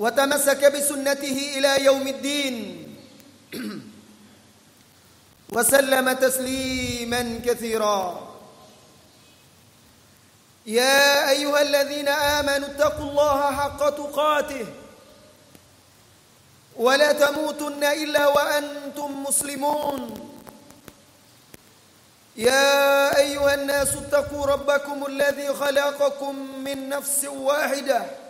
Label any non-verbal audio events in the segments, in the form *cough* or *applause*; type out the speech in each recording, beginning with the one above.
وتمسك بسنته إلى يوم الدين. *clears throat* وسلم تسليما كثيرا. يا أيها الذين آمنوا اتقوا الله حق تقاته. ولا تموتن إلا وأنتم مسلمون. يا أيها الناس اتقوا ربكم الذي خلقكم من نفس واحدة.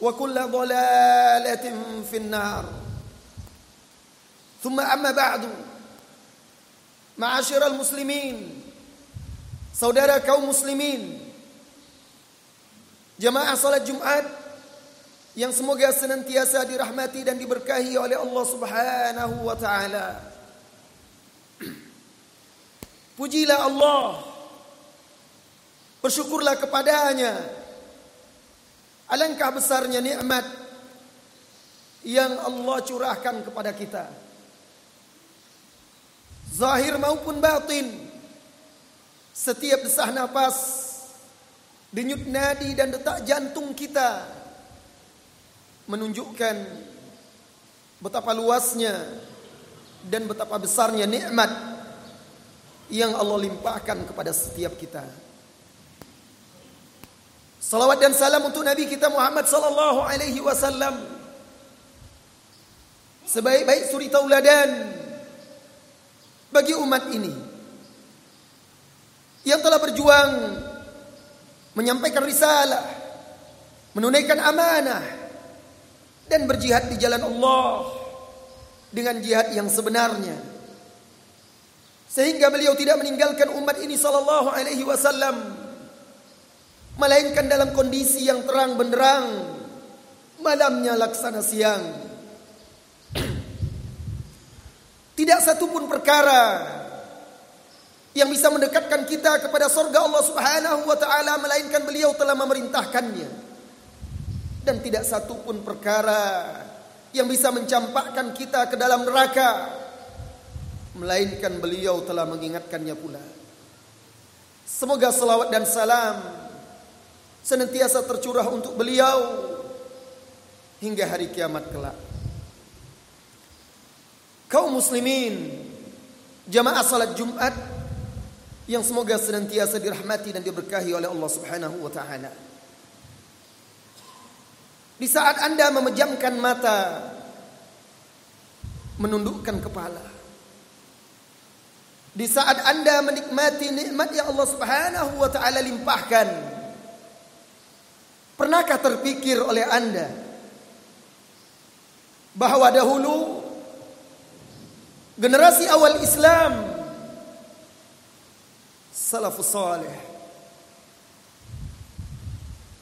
وكل ضلالة في النار ثم أما بعد معاشر المسلمين saudara kaum muslimin jamaah salat Jumat yang semoga senantiasa dirahmati dan diberkahi oleh Allah Subhanahu wa taala. Pujilah Allah. Bersyukurlah kepadanya. Alangkah besarnya nikmat yang Allah curahkan kepada kita. Zahir maupun batin. Setiap desah nafas, denyut nadi dan detak jantung kita menunjukkan betapa luasnya dan betapa besarnya nikmat yang Allah limpahkan kepada setiap kita. Salawat dan salam untuk Nabi kita Muhammad sallallahu alaihi wasallam. Sebaik-baik suri tauladan bagi umat ini yang telah berjuang menyampaikan risalah, menunaikan amanah dan berjihad di jalan Allah dengan jihad yang sebenarnya. Sehingga beliau tidak meninggalkan umat ini sallallahu alaihi wasallam melainkan dalam kondisi yang terang benderang malamnya laksana siang. Tidak satu pun perkara yang bisa mendekatkan kita kepada surga Allah Subhanahu wa taala melainkan beliau telah memerintahkannya. Dan tidak satu pun perkara yang bisa mencampakkan kita ke dalam neraka melainkan beliau telah mengingatkannya pula. Semoga salawat dan salam senantiasa tercurah untuk beliau hingga hari kiamat kelak. Kaum muslimin, jamaah salat Jumat yang semoga senantiasa dirahmati dan diberkahi oleh Allah Subhanahu wa taala. Di saat Anda memejamkan mata, menundukkan kepala. Di saat Anda menikmati nikmat yang Allah Subhanahu wa taala limpahkan. Pernahkah terpikir oleh Anda bahwa dahulu generasi awal Islam salafus salih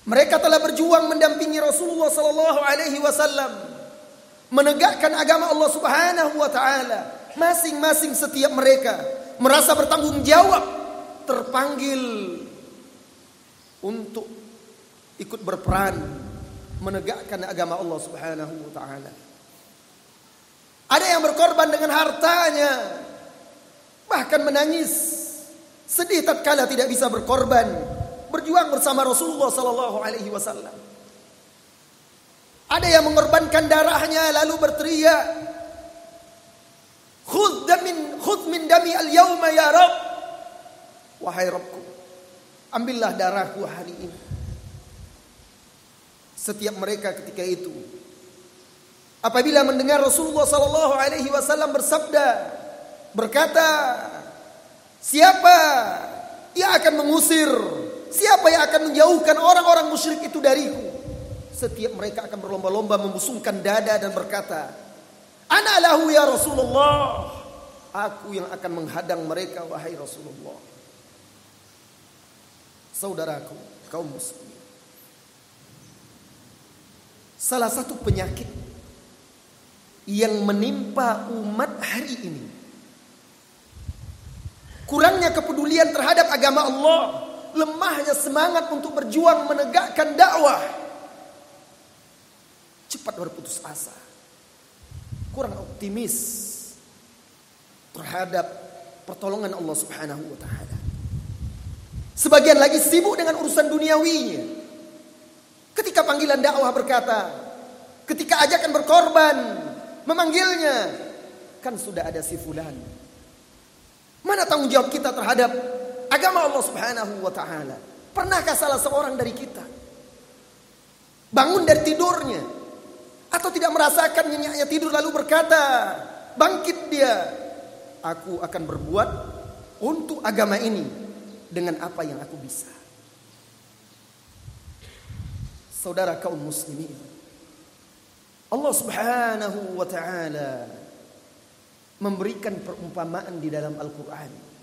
mereka telah berjuang mendampingi Rasulullah sallallahu alaihi wasallam menegakkan agama Allah Subhanahu wa taala. Masing-masing setiap mereka merasa bertanggung jawab, terpanggil untuk ikut berperan menegakkan agama Allah Subhanahu wa taala. Ada yang berkorban dengan hartanya, bahkan menangis, sedih tatkala tidak bisa berkorban berjuang bersama Rasulullah sallallahu alaihi wasallam. Ada yang mengorbankan darahnya lalu berteriak, "Khudh min khudh min dami al-yauma ya Rabb." Wahai Rabbku, ambillah darahku hari ini. Setiap mereka ketika itu apabila mendengar Rasulullah sallallahu alaihi wasallam bersabda, berkata, "Siapa yang akan mengusir Siapa yang akan menjauhkan orang-orang musyrik itu dariku? Setiap mereka akan berlomba-lomba membusungkan dada dan berkata, Ana lahu ya Rasulullah. Aku yang akan menghadang mereka wahai Rasulullah. Saudaraku, kaum muslim. Salah satu penyakit yang menimpa umat hari ini. Kurangnya kepedulian terhadap agama Allah lemahnya semangat untuk berjuang menegakkan dakwah. Cepat berputus asa. Kurang optimis terhadap pertolongan Allah Subhanahu wa taala. Sebagian lagi sibuk dengan urusan duniawinya. Ketika panggilan dakwah berkata, ketika ajakan berkorban, memanggilnya, kan sudah ada si fulan. Mana tanggung jawab kita terhadap agama Allah Subhanahu wa taala. Pernahkah salah seorang dari kita bangun dari tidurnya atau tidak merasakan nyenyaknya tidur lalu berkata, bangkit dia, aku akan berbuat untuk agama ini dengan apa yang aku bisa. Saudara kaum muslimin, Allah Subhanahu wa taala memberikan perumpamaan di dalam Al-Qur'an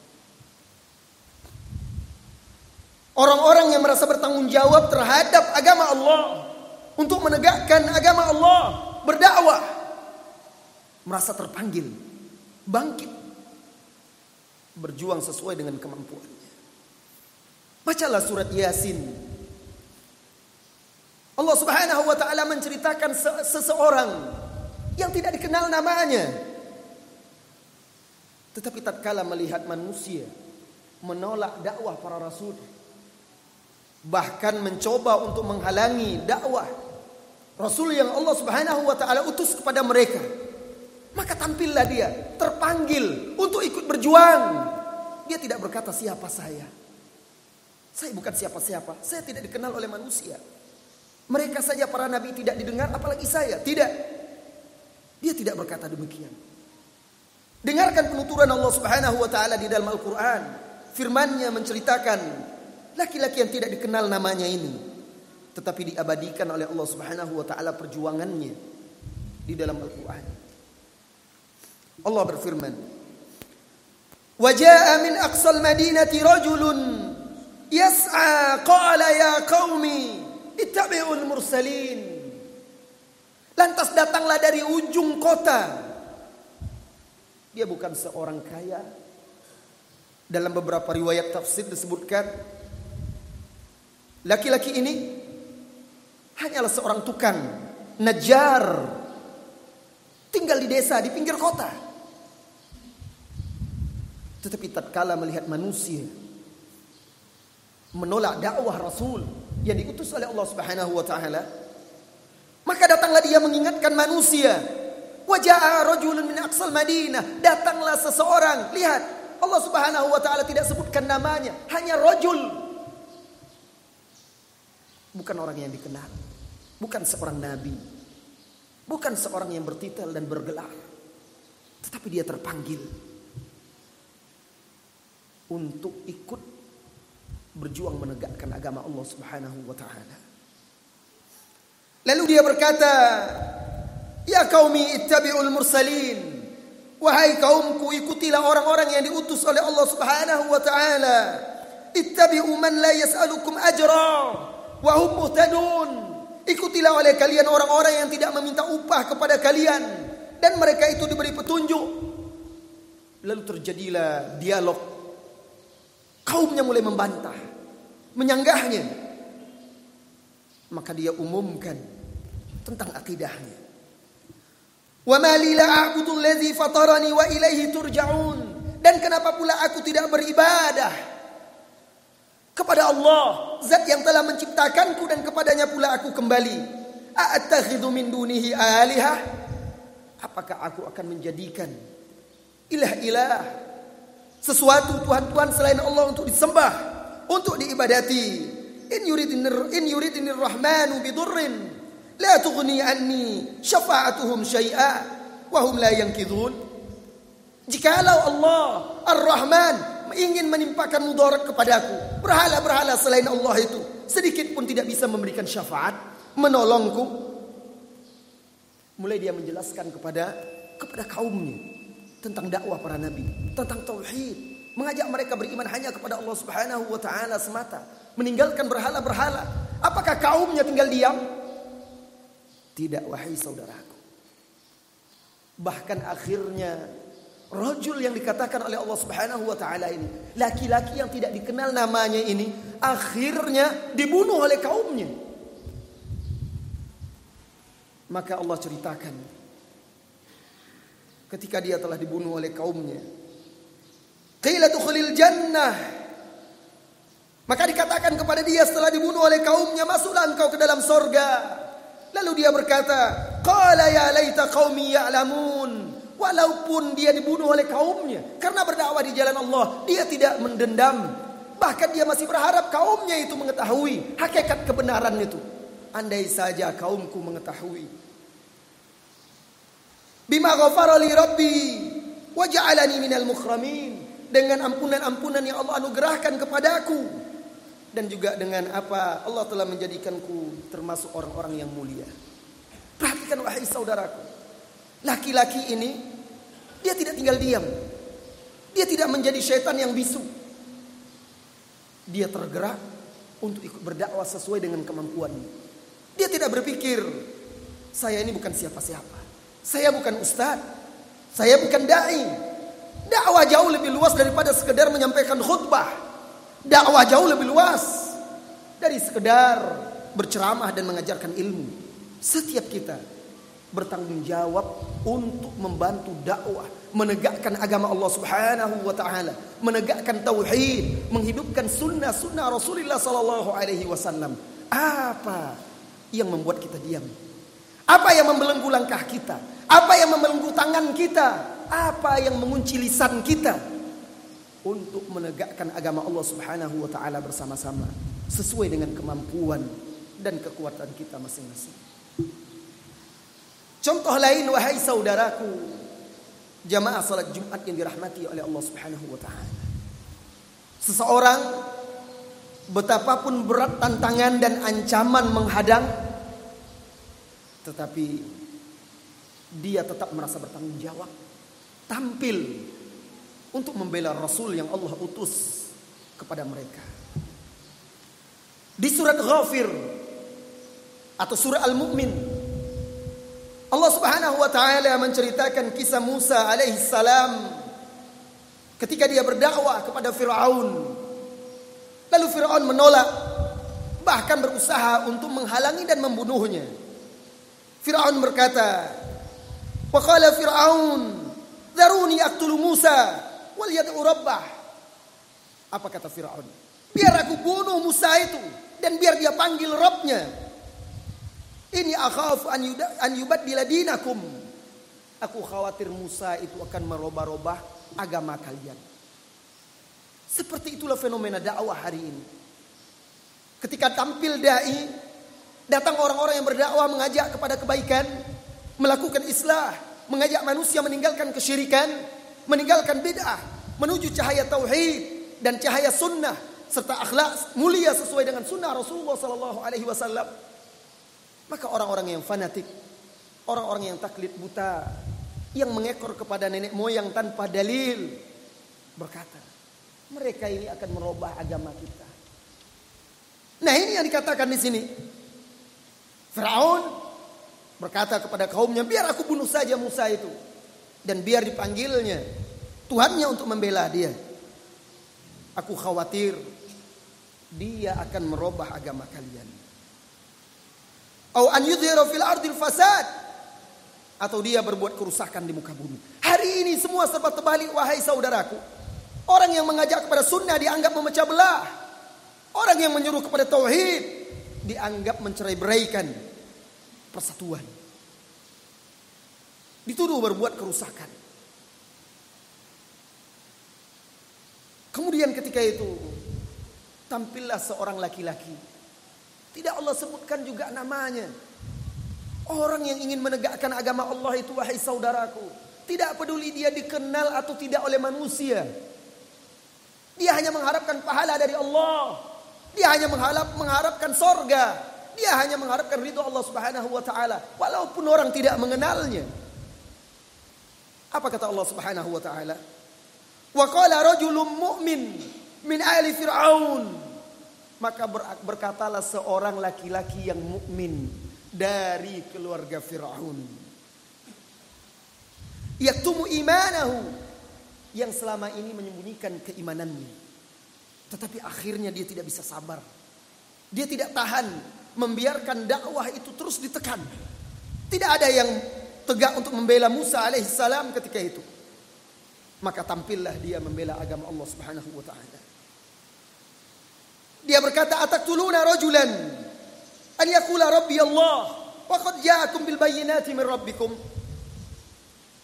Orang-orang yang merasa bertanggung jawab terhadap agama Allah untuk menegakkan agama Allah, berdakwah, merasa terpanggil, bangkit, berjuang sesuai dengan kemampuannya. Bacalah surat Yasin. Allah Subhanahu wa taala menceritakan seseorang yang tidak dikenal namanya. Tetapi tatkala melihat manusia menolak dakwah para rasul, bahkan mencoba untuk menghalangi dakwah Rasul yang Allah Subhanahu wa taala utus kepada mereka. Maka tampillah dia terpanggil untuk ikut berjuang. Dia tidak berkata siapa saya. Saya bukan siapa-siapa, saya tidak dikenal oleh manusia. Mereka saja para nabi tidak didengar apalagi saya. Tidak. Dia tidak berkata demikian. Dengarkan penuturan Allah Subhanahu wa taala di dalam Al-Qur'an. Firman-Nya menceritakan Laki-laki yang tidak dikenal namanya ini tetapi diabadikan oleh Allah Subhanahu wa taala perjuangannya di dalam Al-Qur'an. Allah berfirman, "Wa jaa'a min aqsal madinati rajulun yas'a qala ya ittabi'ul mursalin." Lantas datanglah dari ujung kota. Dia bukan seorang kaya. Dalam beberapa riwayat tafsir disebutkan Laki-laki ini hanyalah seorang tukang najar tinggal di desa di pinggir kota. Tetapi tatkala melihat manusia menolak dakwah Rasul yang diutus oleh Allah Subhanahu wa taala, maka datanglah dia mengingatkan manusia. Wajah rajulun min aqsal Madinah, datanglah seseorang. Lihat, Allah Subhanahu wa taala tidak sebutkan namanya, hanya rajul Bukan orang yang dikenal. Bukan seorang nabi. Bukan seorang yang bertitel dan bergelar. Tetapi dia terpanggil. Untuk ikut berjuang menegakkan agama Allah subhanahu wa ta'ala. Lalu dia berkata, Ya kaumi ittabi'ul mursalin. Wahai kaumku, ikutilah orang-orang yang diutus oleh Allah Subhanahu wa taala. Ittabi'u man la yas'alukum ajra wa hum muhtadun. Ikutilah oleh kalian orang-orang yang tidak meminta upah kepada kalian dan mereka itu diberi petunjuk. Lalu terjadilah dialog. Kaumnya mulai membantah, menyanggahnya. Maka dia umumkan tentang akidahnya. Wa ma li la allazi fatarani wa ilaihi turja'un. Dan kenapa pula aku tidak beribadah kepada Allah, zat yang telah menciptakanku dan kepadanya pula aku kembali. A'attakhidhu min dunihi alihah? Apakah aku akan menjadikan ilah-ilah sesuatu Tuhan-Tuhan selain Allah untuk disembah, untuk diibadati? In yuridinir in yuridinir rahmanu bidurrin la tughni anni syafa'atuhum syai'a wa hum la yankidhun. Jikalau Allah Ar-Rahman ingin menimpakan mudarat kepadaku, berhala-berhala selain Allah itu sedikit pun tidak bisa memberikan syafaat, menolongku. Mulai dia menjelaskan kepada kepada kaumnya tentang dakwah para nabi, tentang tauhid, mengajak mereka beriman hanya kepada Allah Subhanahu wa taala semata, meninggalkan berhala-berhala. Apakah kaumnya tinggal diam? Tidak wahai saudaraku. Bahkan akhirnya Rajul yang dikatakan oleh Allah Subhanahu wa taala ini, laki-laki yang tidak dikenal namanya ini akhirnya dibunuh oleh kaumnya. Maka Allah ceritakan ketika dia telah dibunuh oleh kaumnya. Qila dukhulil jannah. Maka dikatakan kepada dia setelah dibunuh oleh kaumnya, masuklah engkau ke dalam sorga. Lalu dia berkata, Qala ya laita qaumi ya'lamun. Walaupun dia dibunuh oleh kaumnya karena berdakwah di jalan Allah, dia tidak mendendam. Bahkan dia masih berharap kaumnya itu mengetahui hakikat kebenaran itu. Andai saja kaumku mengetahui. Bima ghafara li rabbi wa ja'alani minal mukhramin. Dengan ampunan-ampunan yang Allah anugerahkan kepadaku. Dan juga dengan apa Allah telah menjadikanku termasuk orang-orang yang mulia. Perhatikan wahai saudaraku. Laki-laki ini dia tidak tinggal diam. Dia tidak menjadi syaitan yang bisu. Dia tergerak untuk ikut berdakwah sesuai dengan kemampuannya. Dia tidak berpikir saya ini bukan siapa-siapa. Saya bukan ustadz. Saya bukan dai. Dakwah jauh lebih luas daripada sekedar menyampaikan khutbah. Dakwah jauh lebih luas dari sekedar berceramah dan mengajarkan ilmu. Setiap kita bertanggung jawab untuk membantu dakwah, menegakkan agama Allah Subhanahu wa taala, menegakkan tauhid, menghidupkan sunnah-sunnah Rasulullah sallallahu alaihi wasallam. Apa yang membuat kita diam? Apa yang membelenggu langkah kita? Apa yang membelenggu tangan kita? Apa yang mengunci lisan kita untuk menegakkan agama Allah Subhanahu wa taala bersama-sama sesuai dengan kemampuan dan kekuatan kita masing-masing. Contoh lain wahai saudaraku, jamaah salat Jumat yang dirahmati oleh Allah Subhanahu wa taala. Seseorang betapapun berat tantangan dan ancaman menghadang tetapi dia tetap merasa bertanggung jawab tampil untuk membela Rasul yang Allah utus kepada mereka. Di surat Ghafir atau surah Al-Mu'min Allah Subhanahu wa taala menceritakan kisah Musa alaihi salam ketika dia berdakwah kepada Firaun. Lalu Firaun menolak bahkan berusaha untuk menghalangi dan membunuhnya. Firaun berkata, "Wa qala Firaun, "Daruni aqtulu Musa wal yad'u rabbah." Apa kata Firaun? Biar aku bunuh Musa itu dan biar dia panggil Rabbnya. Ini akhaf an an yubaddila dinakum. Aku khawatir Musa itu akan merubah-rubah agama kalian. Seperti itulah fenomena dakwah hari ini. Ketika tampil dai, datang orang-orang yang berdakwah mengajak kepada kebaikan, melakukan islah, mengajak manusia meninggalkan kesyirikan, meninggalkan bid'ah, menuju cahaya tauhid dan cahaya sunnah serta akhlak mulia sesuai dengan sunnah Rasulullah sallallahu alaihi wasallam. Maka orang-orang yang fanatik, orang-orang yang taklid buta, yang mengekor kepada nenek moyang tanpa dalil berkata, mereka ini akan merubah agama kita. Nah, ini yang dikatakan di sini. Firaun berkata kepada kaumnya, "Biar aku bunuh saja Musa itu dan biar dipanggilnya Tuhannya untuk membela dia. Aku khawatir dia akan merubah agama kalian." Ardil fasad atau dia berbuat kerusakan di muka bumi. Hari ini semua serba terbalik wahai saudaraku. Orang yang mengajak kepada sunnah dianggap memecah belah. Orang yang menyuruh kepada tauhid dianggap mencerai-beraikan persatuan. Dituduh berbuat kerusakan. Kemudian ketika itu tampillah seorang laki-laki. Tidak Allah sebutkan juga namanya. Orang yang ingin menegakkan agama Allah itu wahai saudaraku. Tidak peduli dia dikenal atau tidak oleh manusia. Dia hanya mengharapkan pahala dari Allah. Dia hanya mengharap, mengharapkan sorga. Dia hanya mengharapkan ridho Allah subhanahu wa ta'ala. Walaupun orang tidak mengenalnya. Apa kata Allah subhanahu wa ta'ala? Wa qala mu'min min ali fir'aun. Maka berkatalah seorang laki-laki yang mukmin dari keluarga Firaun. Yaktumu imanahu yang selama ini menyembunyikan keimanannya. Tetapi akhirnya dia tidak bisa sabar. Dia tidak tahan membiarkan dakwah itu terus ditekan. Tidak ada yang tegak untuk membela Musa alaihissalam ketika itu. Maka tampillah dia membela agama Allah Subhanahu wa taala. Dia berkata, "Ataktuluna rajulan an yakula rabbi Allah wa qad ja'akum bil bayyinati min rabbikum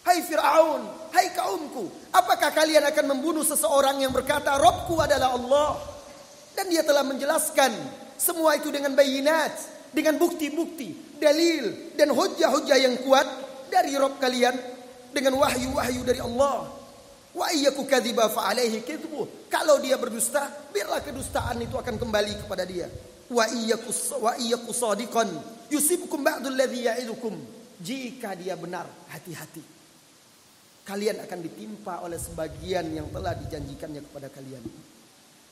Hai Fir'aun, hai kaumku, apakah kalian akan membunuh seseorang yang berkata Robku adalah Allah? Dan dia telah menjelaskan semua itu dengan bayinat, dengan bukti-bukti, dalil dan hujah-hujah yang kuat dari Rob kalian dengan wahyu-wahyu dari Allah. Wa iyyaku kadhiba fa alaihi. Kalau dia berdusta, biarlah kedustaan itu akan kembali kepada dia wa iyyaku wa iyyaku sadiqan yusibukum ba'dul ladzi ya'idukum jika dia benar hati-hati kalian akan ditimpa oleh sebagian yang telah dijanjikannya kepada kalian.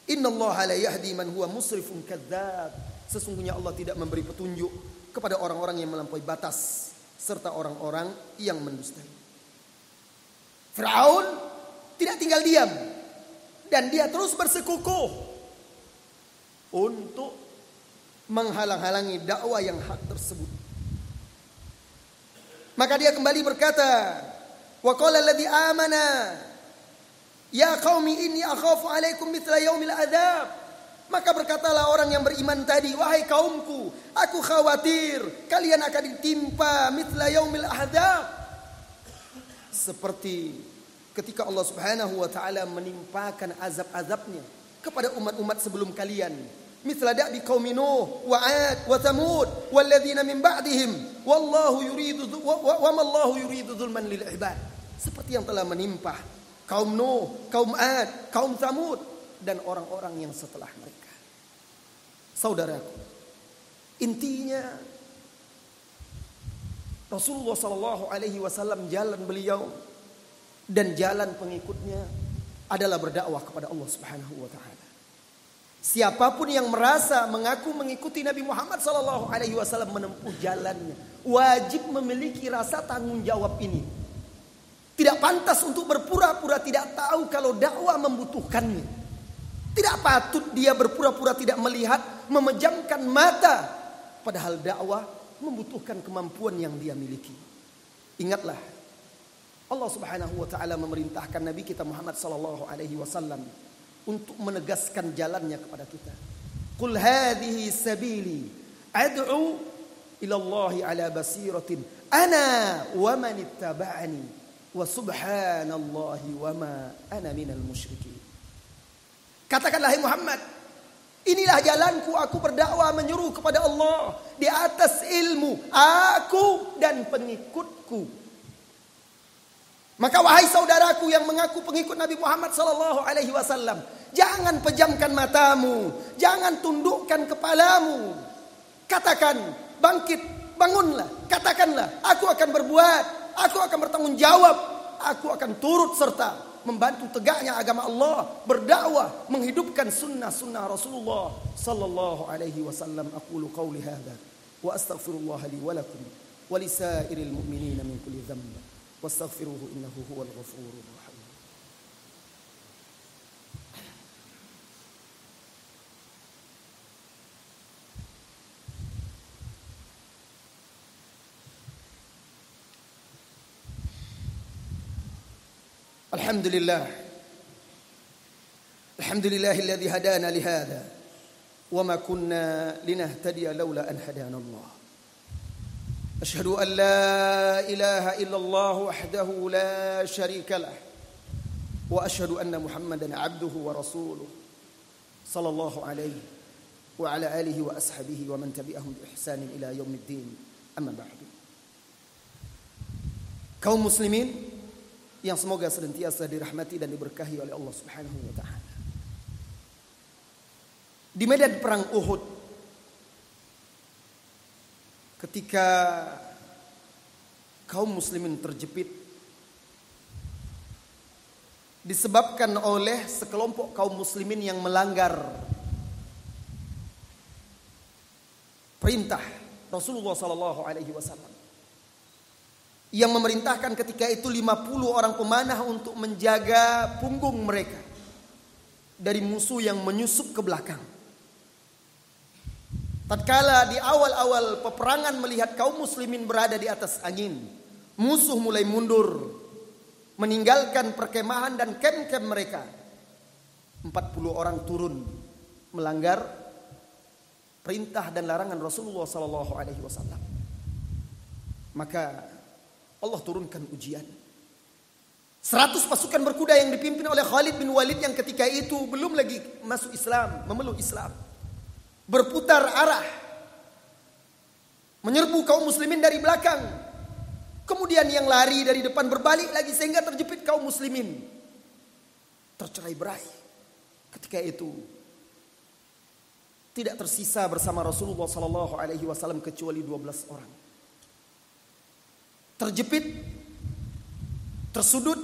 Innallaha la yahdi man huwa musrifun kadzdzab. Sesungguhnya Allah tidak memberi petunjuk kepada orang-orang yang melampaui batas serta orang-orang yang mendustai. Firaun tidak tinggal diam dan dia terus bersekukuh untuk menghalang-halangi dakwah yang hak tersebut. Maka dia kembali berkata, Wa qala alladhi amana Ya qaumi inni akhafu alaikum mithla yaumil adzab. Maka berkatalah orang yang beriman tadi, wahai kaumku, aku khawatir kalian akan ditimpa mithla yaumil adzab. Seperti ketika Allah Subhanahu wa taala menimpakan azab-azabnya kepada umat-umat sebelum kalian. Mithla da'bi qaumi Nuh wa 'Ad wa Thamud walladzina min ba'dihim wallahu yuridu wa ma Allahu yuridu dzulman lil ibad seperti yang telah menimpa kaum Nuh, kaum Ad, kaum Thamud dan orang-orang yang setelah mereka. Saudaraku, intinya Rasulullah Shallallahu Alaihi Wasallam jalan beliau dan jalan pengikutnya adalah berdakwah kepada Allah Subhanahu Wa Taala. Siapa pun yang merasa mengaku mengikuti Nabi Muhammad Sallallahu Alaihi Wasallam menempuh jalannya, wajib memiliki rasa tanggung jawab ini. Tidak pantas untuk berpura-pura tidak tahu kalau dakwah membutuhkannya. Tidak patut dia berpura-pura tidak melihat, memejamkan mata, padahal dakwah membutuhkan kemampuan yang dia miliki. Ingatlah, Allah Subhanahu wa taala memerintahkan Nabi kita Muhammad sallallahu alaihi wasallam untuk menegaskan jalannya kepada kita. Qul hadhihi sabili ad'u ila Allah ala basiratin ana wa man ittaba'ani wa subhanallahi wa ma ana minal. Katakanlah hai Muhammad, inilah jalanku aku berdakwah menyuruh kepada Allah di atas ilmu aku dan pengikutku maka wahai saudaraku yang mengaku pengikut Nabi Muhammad sallallahu alaihi wasallam, jangan pejamkan matamu, jangan tundukkan kepalamu. Katakan, bangkit, bangunlah, katakanlah, aku akan berbuat aku akan bertanggung jawab. Aku akan turut serta membantu tegaknya agama Allah, berdakwah, menghidupkan sunnah-sunnah Rasulullah sallallahu alaihi wasallam. Aku qauli hadza wa astaghfirullah li wa lakum wa lisairil mu'minina min kulli dhanb. Wastaghfiruhu innahu huwal ghafurur الحمد لله. الحمد لله الذي هدانا لهذا. وما كنا لنهتدي لولا أن هدانا الله. أشهد أن لا إله إلا الله وحده لا شريك له. وأشهد أن محمدا عبده ورسوله صلى الله عليه وعلى آله وأصحابه ومن تبعهم بإحسان إلى يوم الدين. أما بعد. kaum muslimin yang semoga senantiasa dirahmati dan diberkahi oleh Allah Subhanahu wa taala. Di medan perang Uhud ketika kaum muslimin terjepit disebabkan oleh sekelompok kaum muslimin yang melanggar perintah Rasulullah sallallahu alaihi wasallam yang memerintahkan ketika itu 50 orang pemanah untuk menjaga punggung mereka dari musuh yang menyusup ke belakang. Tatkala di awal-awal peperangan melihat kaum muslimin berada di atas angin, musuh mulai mundur, meninggalkan perkemahan dan kem-kem mereka. 40 orang turun melanggar perintah dan larangan Rasulullah sallallahu alaihi wasallam. Maka Allah turunkan ujian. Seratus pasukan berkuda yang dipimpin oleh Khalid bin Walid yang ketika itu belum lagi masuk Islam, memeluk Islam. Berputar arah. Menyerbu kaum muslimin dari belakang. Kemudian yang lari dari depan berbalik lagi sehingga terjepit kaum muslimin. Tercerai berai. Ketika itu tidak tersisa bersama Rasulullah sallallahu alaihi wasallam kecuali 12 orang terjepit, tersudut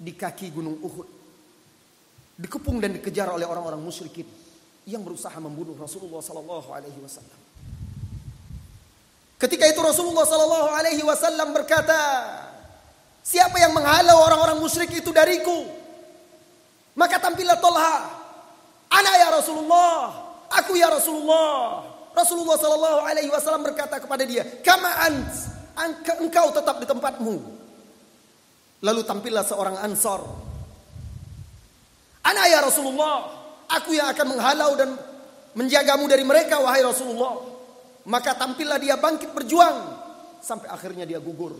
di kaki gunung Uhud. Dikepung dan dikejar oleh orang-orang musyrikin yang berusaha membunuh Rasulullah sallallahu alaihi wasallam. Ketika itu Rasulullah sallallahu alaihi wasallam berkata, "Siapa yang menghalau orang-orang musyrik itu dariku?" Maka tampillah Tolha, "Ana ya Rasulullah, aku ya Rasulullah." Rasulullah Shallallahu Alaihi Wasallam berkata kepada dia, "Kama ant, engkau tetap di tempatmu." Lalu tampillah seorang ansor. Anak ya Rasulullah, aku yang akan menghalau dan menjagamu dari mereka, wahai Rasulullah. Maka tampillah dia bangkit berjuang sampai akhirnya dia gugur.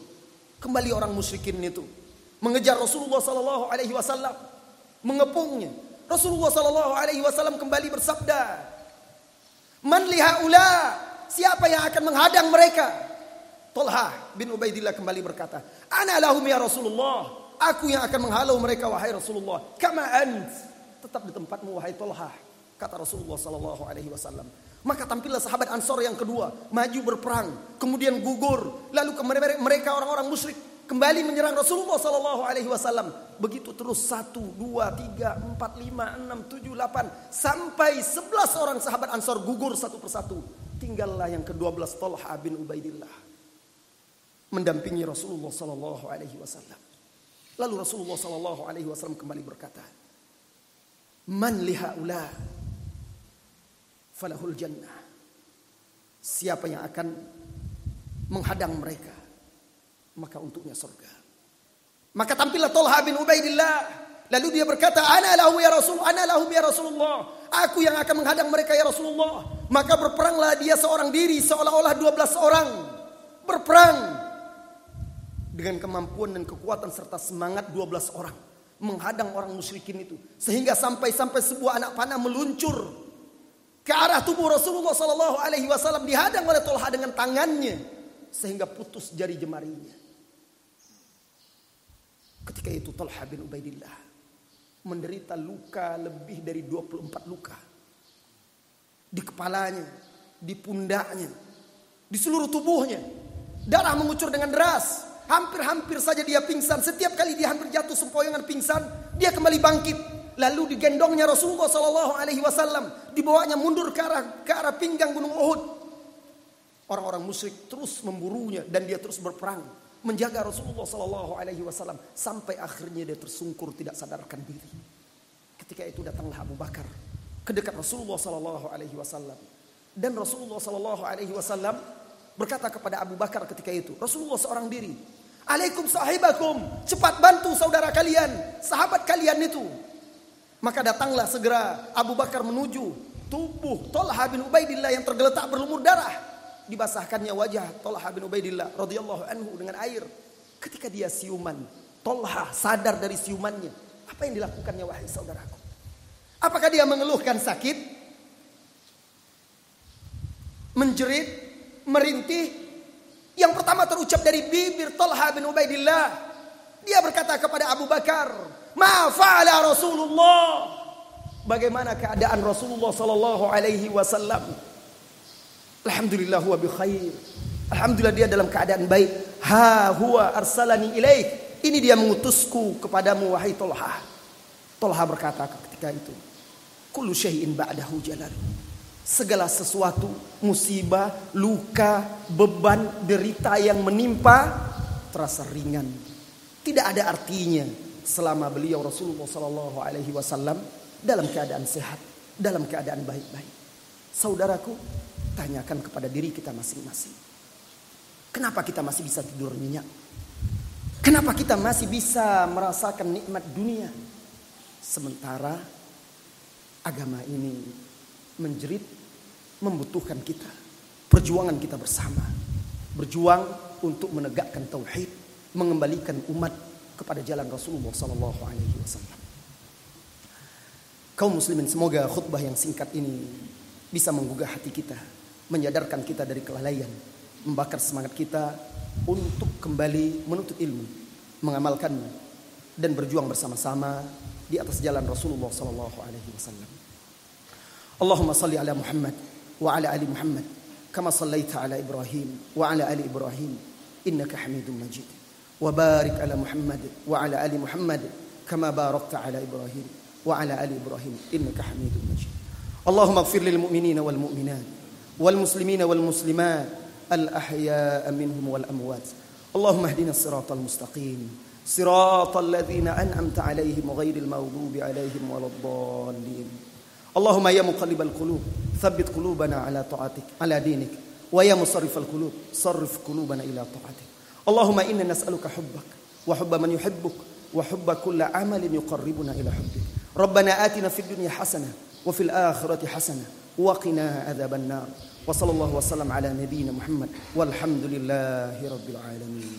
Kembali orang musyrikin itu mengejar Rasulullah Sallallahu Alaihi Wasallam, mengepungnya. Rasulullah Sallallahu Alaihi Wasallam kembali bersabda, Man lihaula, siapa yang akan menghadang mereka? Tolha bin Ubaidillah kembali berkata, Ana lahum ya Rasulullah, aku yang akan menghalau mereka wahai Rasulullah. Kama ant, tetap di tempatmu wahai Tolha, kata Rasulullah sallallahu alaihi wasallam. Maka tampillah sahabat Ansor yang kedua, maju berperang, kemudian gugur, lalu mereka orang-orang musyrik kembali menyerang Rasulullah Sallallahu Alaihi Wasallam. Begitu terus satu, dua, tiga, empat, lima, enam, tujuh, delapan, sampai sebelas orang sahabat Ansor gugur satu persatu. Tinggallah yang kedua belas Talha bin Ubaidillah mendampingi Rasulullah Sallallahu Alaihi Wasallam. Lalu Rasulullah Sallallahu Alaihi Wasallam kembali berkata, Man lihaula falahul jannah. Siapa yang akan menghadang mereka maka untuknya surga. Maka tampillah Tolha bin Ubaidillah. Lalu dia berkata, Ana lahu ya Rasul, ana lahu ya Rasulullah. Aku yang akan menghadang mereka ya Rasulullah. Maka berperanglah dia seorang diri, seolah-olah 12 orang. Berperang. Dengan kemampuan dan kekuatan serta semangat 12 orang. Menghadang orang musyrikin itu. Sehingga sampai-sampai sebuah anak panah meluncur. Ke arah tubuh Rasulullah Sallallahu Alaihi Wasallam dihadang oleh Tolha dengan tangannya sehingga putus jari jemarinya. Ketika itu Talha bin Ubaidillah menderita luka lebih dari 24 luka. Di kepalanya, di pundaknya, di seluruh tubuhnya. Darah mengucur dengan deras. Hampir-hampir saja dia pingsan. Setiap kali dia hampir jatuh sempoyongan pingsan, dia kembali bangkit. Lalu digendongnya Rasulullah Sallallahu Alaihi Wasallam, dibawanya mundur ke arah ke arah pinggang gunung Uhud. Orang-orang musyrik terus memburunya dan dia terus berperang menjaga Rasulullah Sallallahu Alaihi Wasallam sampai akhirnya dia tersungkur tidak sadarkan diri. Ketika itu datanglah Abu Bakar ke dekat Rasulullah Sallallahu Alaihi Wasallam dan Rasulullah Sallallahu Alaihi Wasallam berkata kepada Abu Bakar ketika itu, Rasulullah seorang diri, Alaikum sahibakum, cepat bantu saudara kalian, sahabat kalian itu. Maka datanglah segera Abu Bakar menuju tubuh Talha bin Ubaidillah yang tergeletak berlumur darah dibasahkannya wajah Talha bin Ubaidillah radhiyallahu anhu dengan air. Ketika dia siuman, Talha sadar dari siumannya. Apa yang dilakukannya wahai saudaraku? Apakah dia mengeluhkan sakit? Menjerit, merintih. Yang pertama terucap dari bibir Talha bin Ubaidillah. Dia berkata kepada Abu Bakar, "Ma fa'ala Rasulullah?" Bagaimana keadaan Rasulullah sallallahu alaihi wasallam? Alhamdulillah huwa bi khair. Alhamdulillah dia dalam keadaan baik. Ha huwa arsalani ilaik. Ini dia mengutusku kepadamu wahai Tolha. Tolha berkata ketika itu. Kullu syai'in ba'dahu jalal. Segala sesuatu, musibah, luka, beban, derita yang menimpa terasa ringan. Tidak ada artinya selama beliau Rasulullah Sallallahu Alaihi Wasallam dalam keadaan sehat, dalam keadaan baik-baik. Saudaraku, tanyakan kepada diri kita masing-masing. Kenapa kita masih bisa tidur nyenyak? Kenapa kita masih bisa merasakan nikmat dunia? Sementara agama ini menjerit membutuhkan kita. Perjuangan kita bersama. Berjuang untuk menegakkan tauhid, mengembalikan umat kepada jalan Rasulullah sallallahu alaihi. Kaum muslimin semoga khutbah yang singkat ini bisa menggugah hati kita menyadarkan kita dari kelalaian, membakar semangat kita untuk kembali menuntut ilmu, mengamalkannya dan berjuang bersama-sama di atas jalan Rasulullah sallallahu alaihi wasallam. Allahumma salli ala Muhammad wa ala ali Muhammad kama sallaita ala Ibrahim wa ala ali Ibrahim innaka Hamidum Majid. Wa barik ala Muhammad wa ala ali Muhammad kama barakta ala Ibrahim wa ala ali Ibrahim innaka Hamidum Majid. Lil mu'minina wal mu'minat والمسلمين والمسلمات الأحياء منهم والأموات. اللهم اهدنا الصراط المستقيم. صراط الذين أنعمت عليهم غير المغضوب عليهم ولا الضالين. اللهم يا مقلب القلوب ثبت قلوبنا على طاعتك على دينك. ويا مصرف القلوب صرف قلوبنا إلى طاعتك. اللهم إنا نسألك حبك وحب من يحبك وحب كل عمل يقربنا إلى حبك. ربنا آتنا في الدنيا حسنة وفي الآخرة حسنة وقنا عذاب النار. وصلى الله وسلم على نبينا محمد والحمد لله رب العالمين.